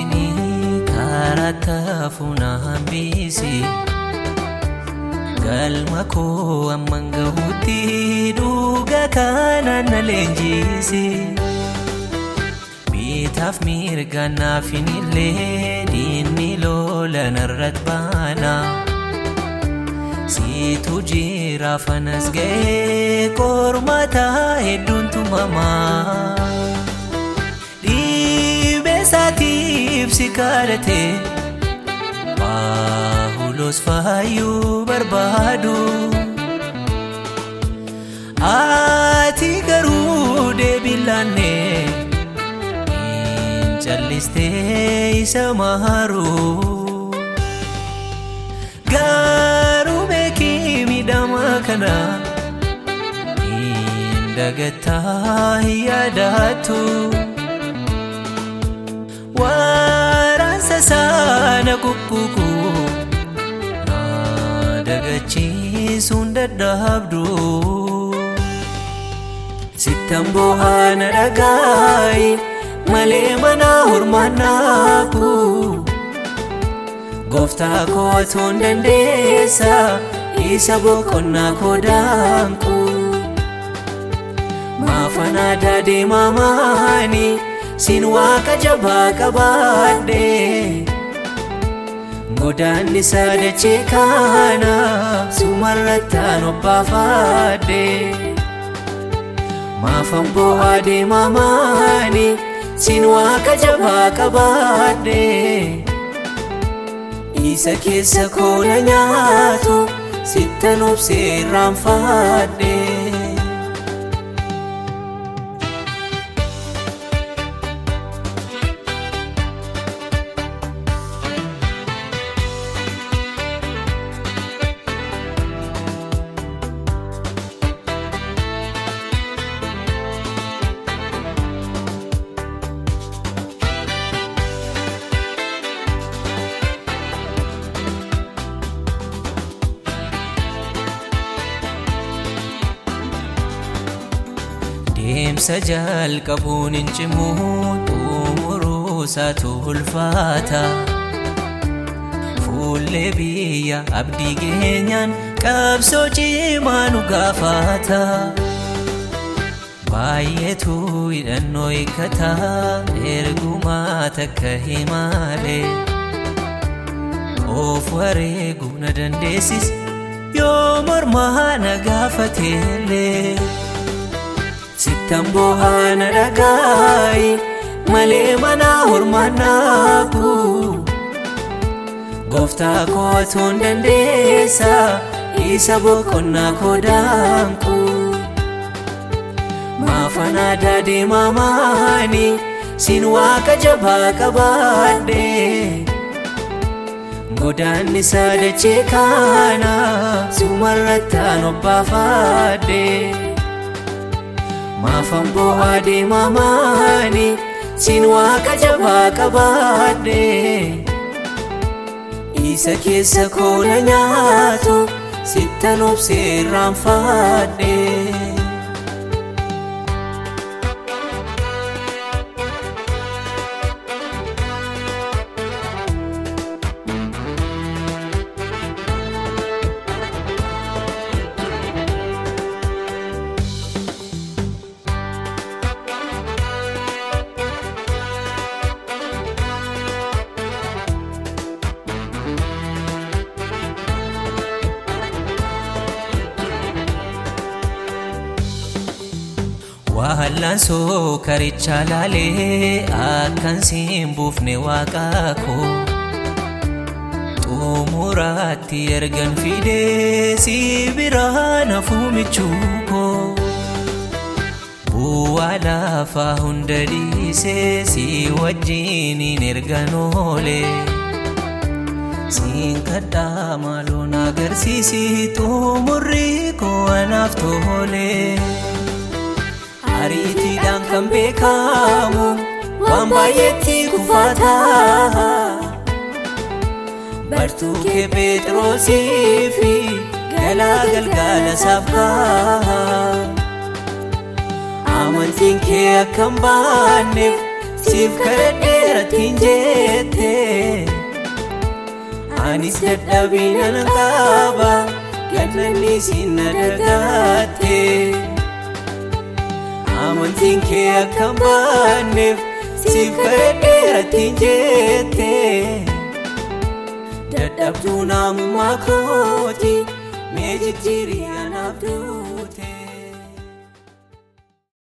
Fixinii karaa taafunaa hambisi. Galma koo amman gahuutti dhuga kanaan na leenjisi. Bitaaf mirgaan naaf hin illee diinni lola narratti baana. Siitu jira fanas ga'ee qormaata hedduun tumamaa. Dhibee isaatiif si kadhate Paahulos fayyuu barbaadu. Ati garuu deebii laannee hin callistee isa maharu. Garuu beekii miidhama kana hin dagattaa hin sana kukkuku na dagachiisuun dadhabdu. Sittan boo'ana dhagaayi malee mana hormaannaaku. Gooftaa kootuun dandeessa isa boqonnaa koo daanku. Maafan aadaa deemamaani siin waaqa jabaa qabaadhe. Godaanni sadachee kana sumarrattaan obbaafadhe. Maafan boo'aa deemamaani siin waaqa jabaa qabaadhe. Isa keessa koona nyaatu sittan obsee irraanfadhe. Deemsa jalqabuun hin cimu xumuruu isaatu ulfaata. Fuullee biyya abdii keenyaan qabsoo cimaa nu gaafata. Baay'eetu hidhannoo hiikkata ergumaa takka himaalee. Of wareeguu na dandeessis yoo mormaa na gaafateellee. Sittan boo'ana dhagaayi malee mana hormaannaaku. Gooftaa kootuun dandeessa isa boqonnaa koo daanku. Maafan aadaa deemamaani siin waaqa jabaa qabaadhe. Godaanni sadachee kana sumarrattaan obbaafadhe. Maafan boo'aa deemamaani siin waaqa jabaa qabaadhe. Isa keessa koona nyaatu sittan obsee irraanfadhe. Waallaan soo karicha laalee akkan siin buufne waaqaa koo. Xumuraatti ergan fidee si biraa nafuu michuu koo. Bu'aa lafaa hunda dhiisee si wajjiniin ergan oolee. Siin kadhaa maaloon agarsiisi xumurri koo anaaf tolee. Ariitiidhaan kan beekamu waan baay'eetti kufataa. Bartuu kee Phexrosii fi galaa galgala saafkaa. Amantiin kee akka hin baanneef siif kadhadheerattiin jette anis dadhabina nan qaba gadlanni siin na dagaatte amantiin kee akka hin baanneef siif kadhadheerattiin jette dadhabduu naamummaa kooti mee jijjiirii anaaf du'u.